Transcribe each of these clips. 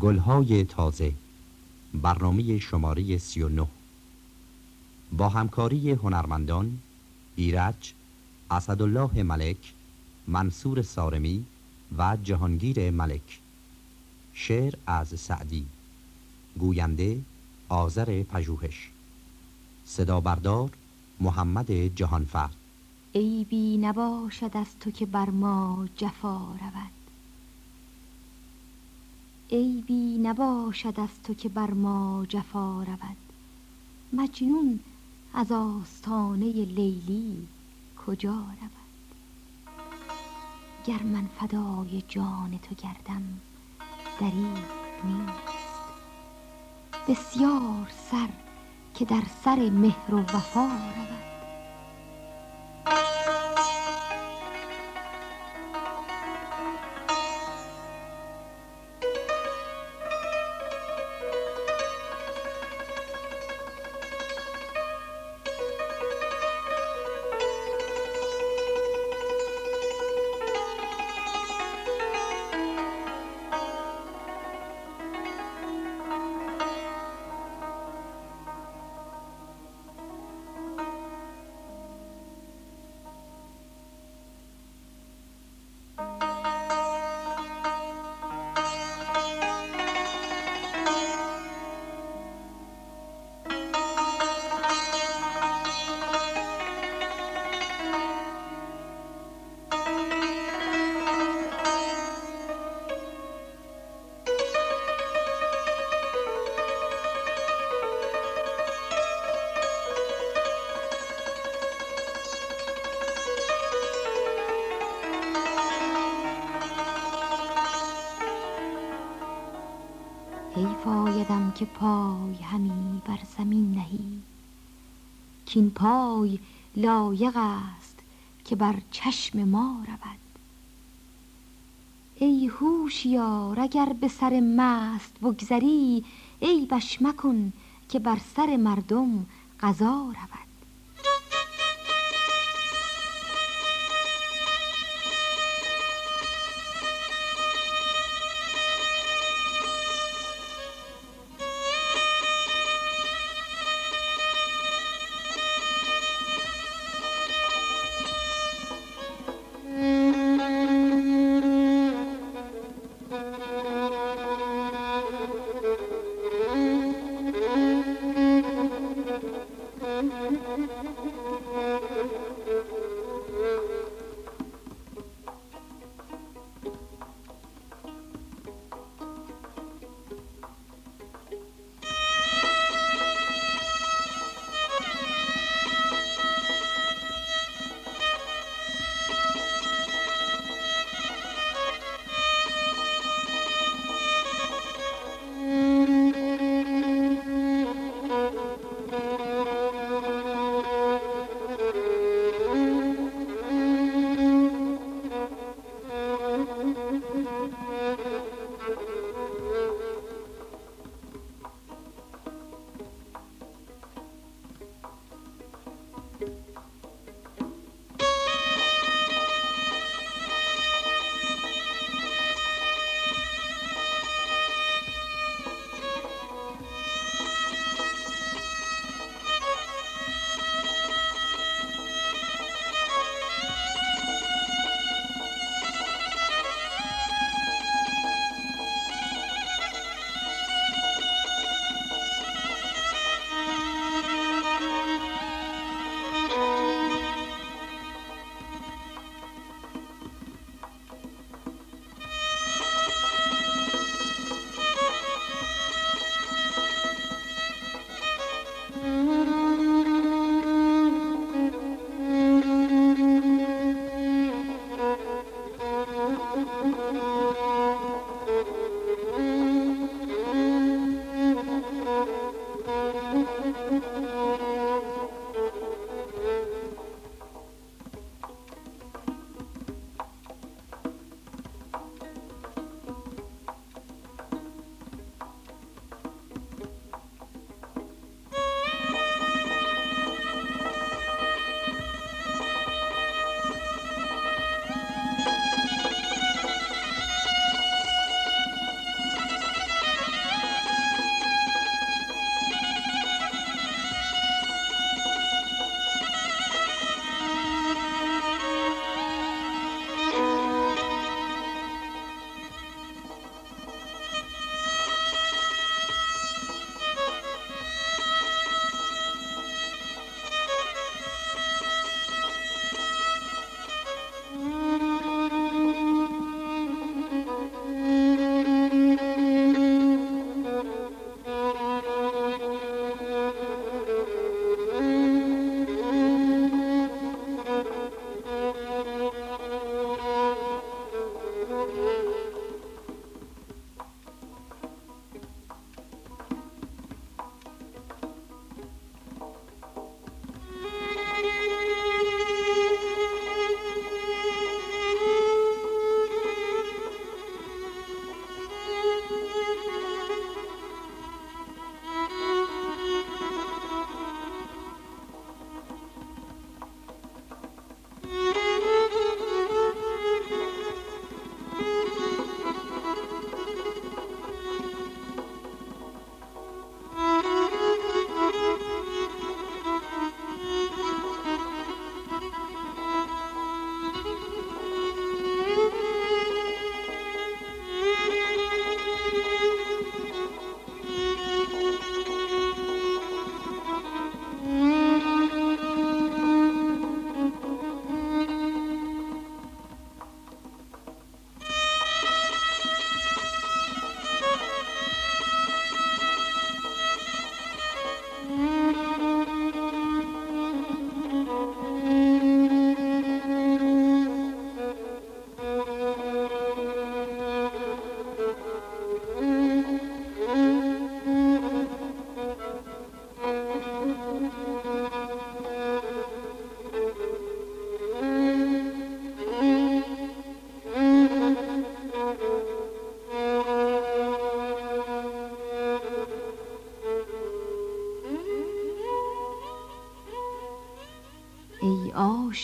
گلهای تازه. برنامه شماره 39 با همکاری هنرمندان ایرج اسدالله ملک منصور سارمی و جهانگیر ملک. شعر از سعدی. گوینده آذر پژوهش. صدا بردار محمد جهانفر. بی نباشد از تو که بر ما جفا رود. بی نباشد از تو که بر ما جفا رود. مجنون از آستانه لیلی کجا رود؟ گر من فدای جان تو گردم دریغ نیست. بسیار سر که در سر مهر و وفا رود. پای همی بر زمین نهی. کین پای لایق است که بر چشم ما رود. ای هوشیار اگر به سر مست بگذری ای بش مکن که بر سر مردم قضا رود.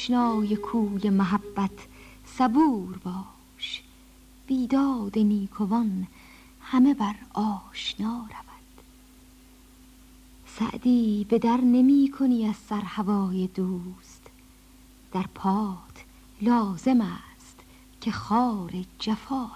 آشنای کوی محبت صبور باش. بیداد نیکوان همه بر آشنا رود. سعدی به در نمی کنی از سر هوای دوست. در پات لازم است که خار جفا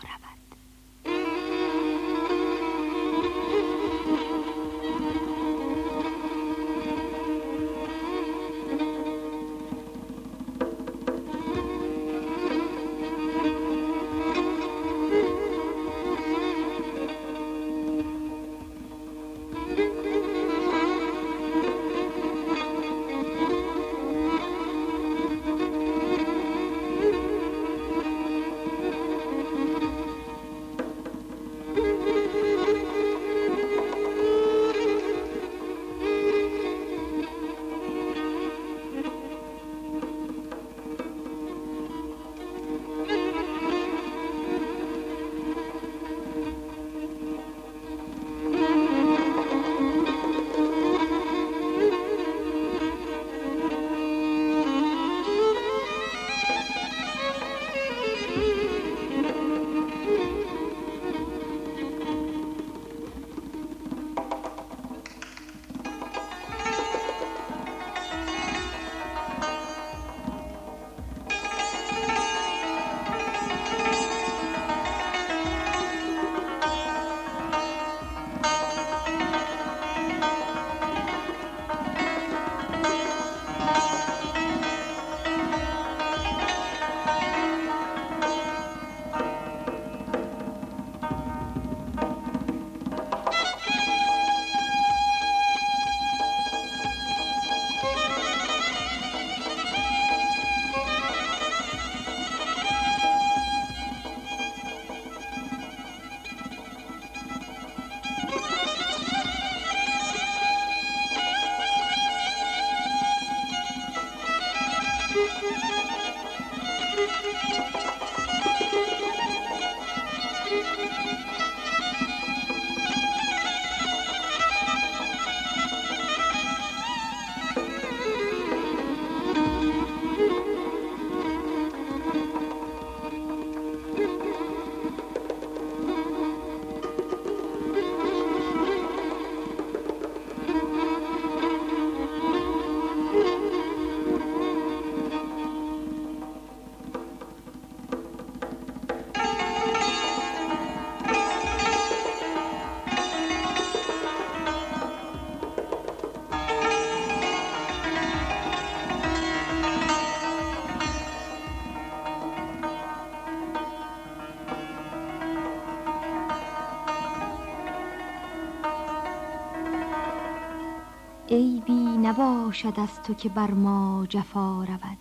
نباشد از تو که بر ما جفا رود.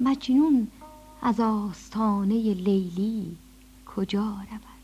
مجنون از آستانه لیلی کجا رود؟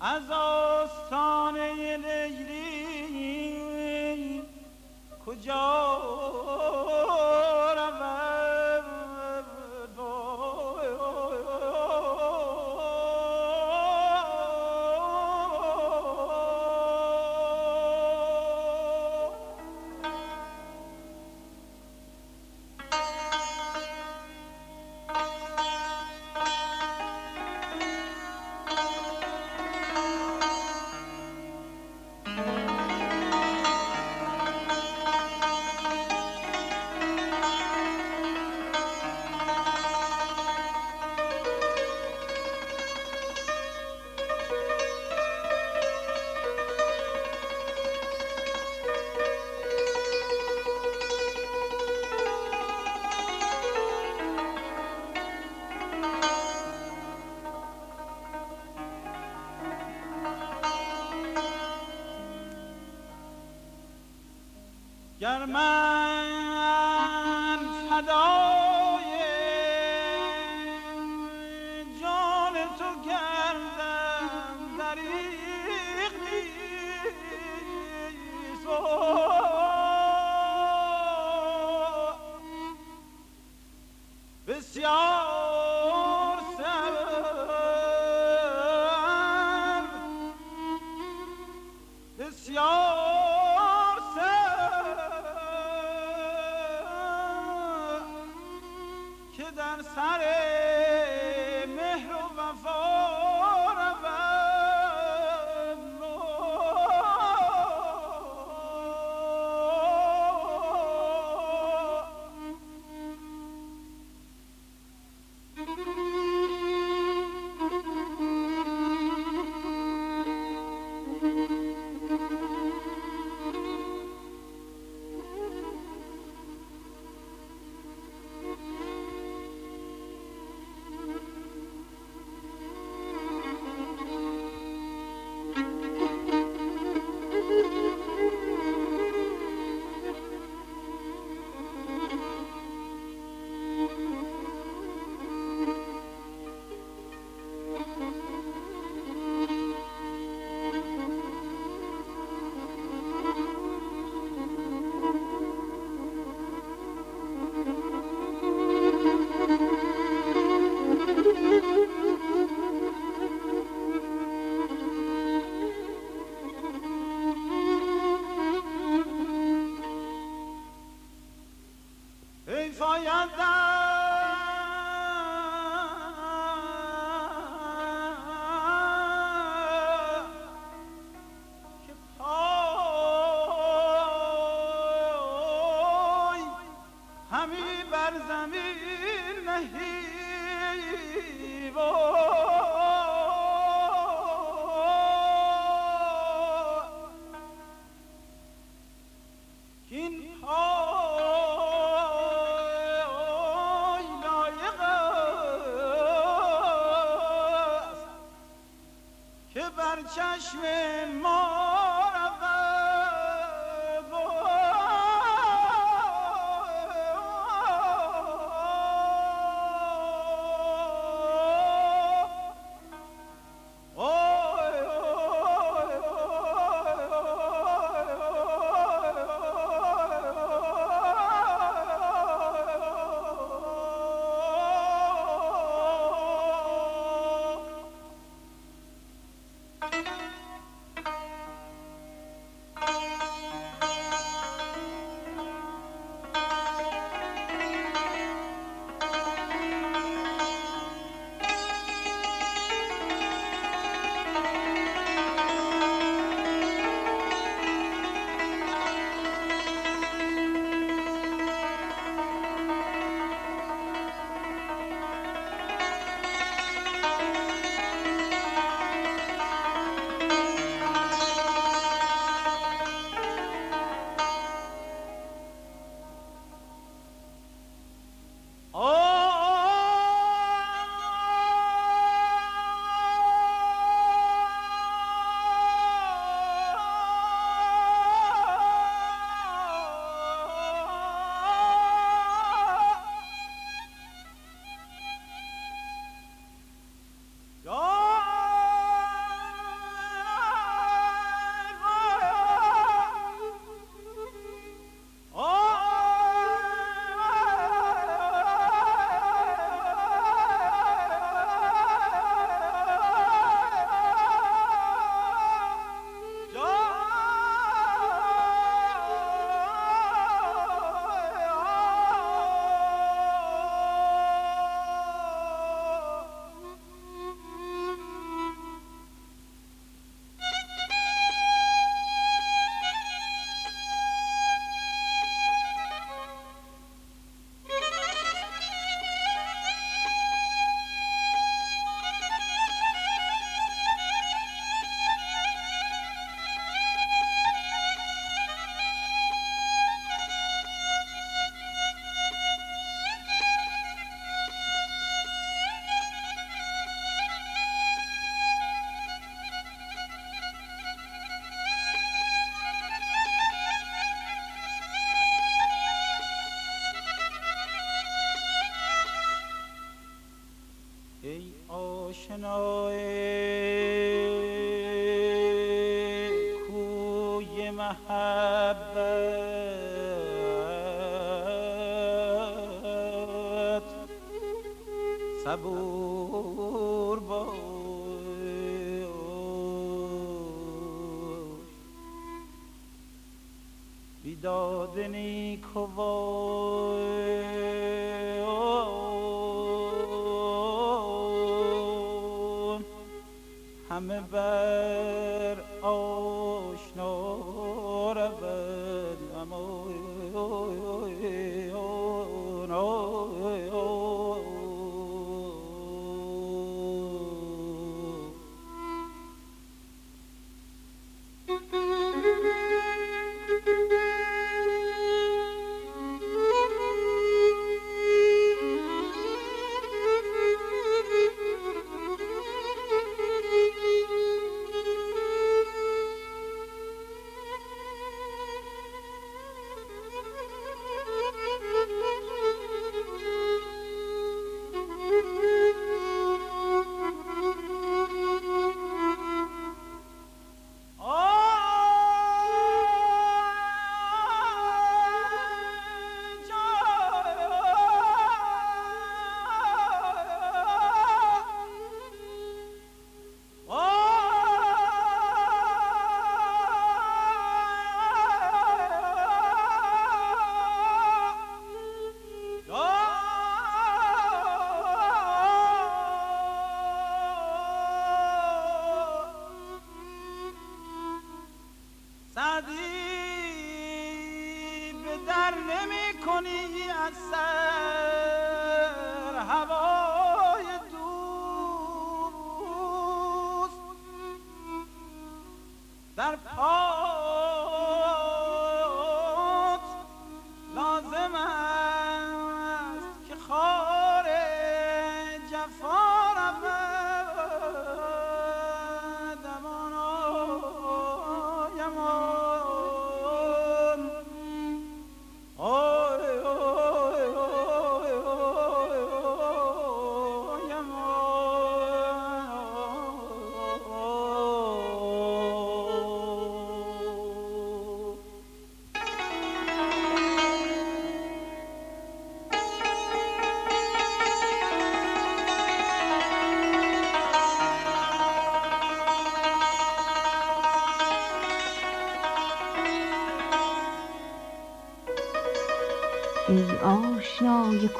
از آستانه لیلی کجا من فدای جان تو کردم دریقی بسیار Father. چشم ما صبور باش. بیداد نیکوان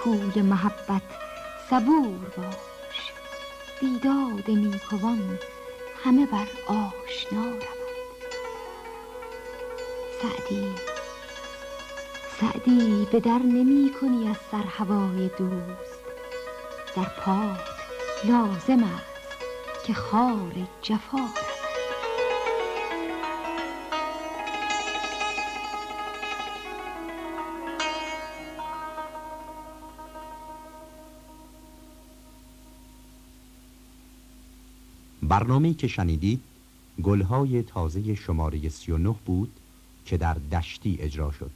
کوی محبت صبور باش. بیداد نیکوان همه بر آشنا رود. سعدی سعدی به در نمی کنی از سر هوای دوست. در پات لازم است که خار جفا برنامه که شنیدید گلهای تازه شماره 39 بود که در دشتی اجرا شد.